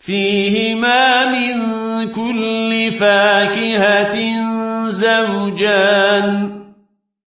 فيهما من كل فاكهة زوجان.